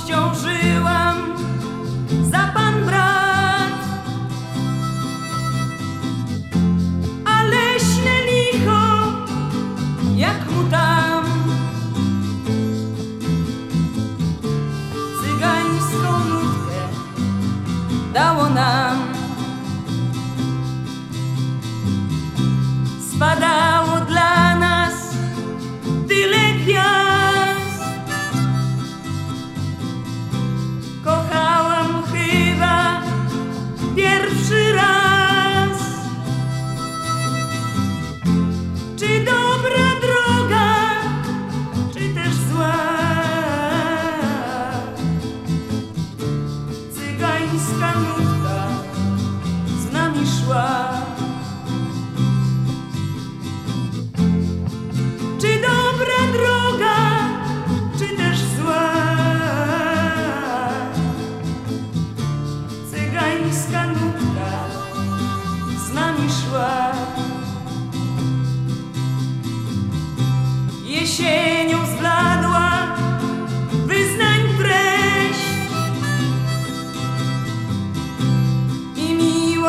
miłością żyłam za pan brat. A leśne licho, jak mu tam cygańską nutkę dało nam. Cygańska nutka z nami szła. Czy dobra droga, czy też zła? Cygańska nutka z nami szła. Jesienią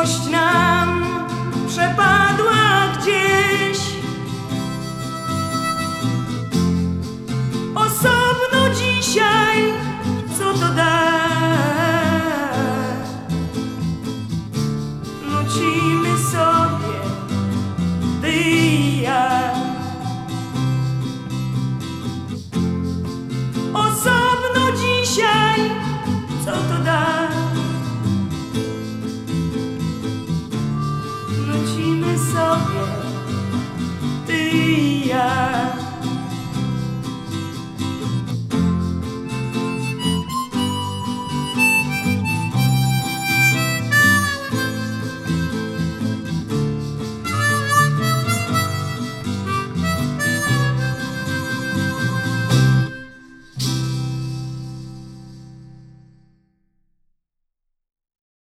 miłość nam przepadła gdzieś. Osobno dzisiaj, co to da? Nucimy sobie, ty i ja. Osobno dzisiaj, co to da? see.